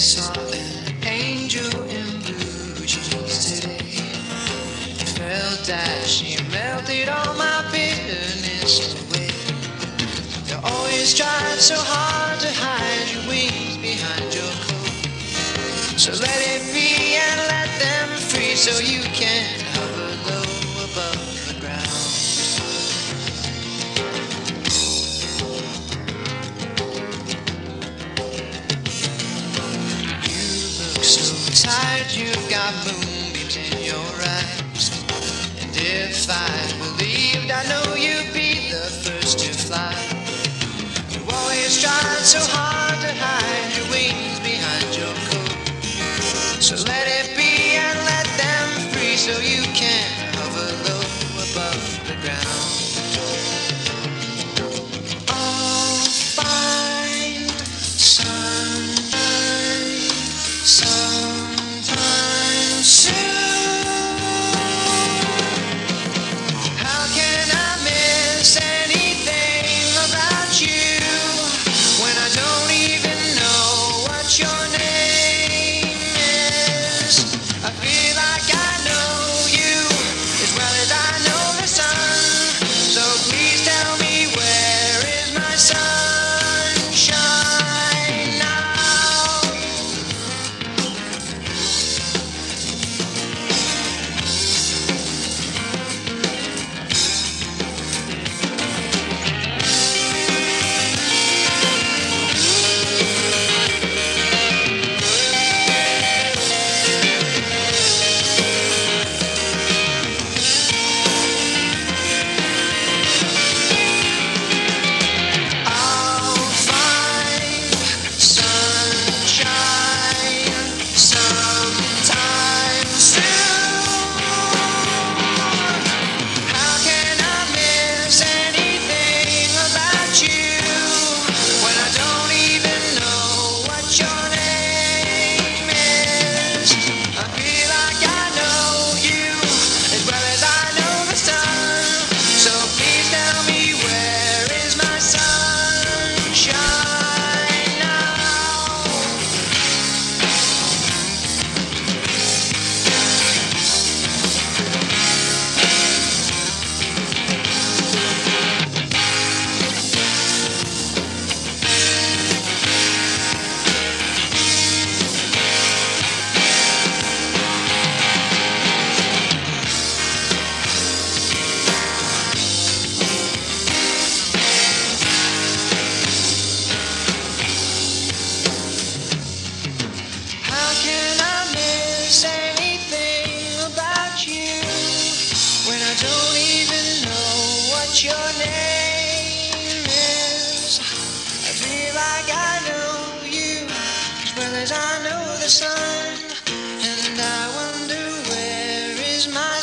saw an angel in blue jeans today. Felt that she melted all my bitterness away. You always tried so hard to hide your wings behind your coat. So let it be and let them free so you can. So tired, you've got moonbeams in your eyes. And if I believed, I know you'd be the first to fly. You always tried so hard to hide your wings behind your coat. So let it be and let them free so you can hover low above the ground. Sometime your name is? I feel like I know you as well as I know the sun, and I wonder where is my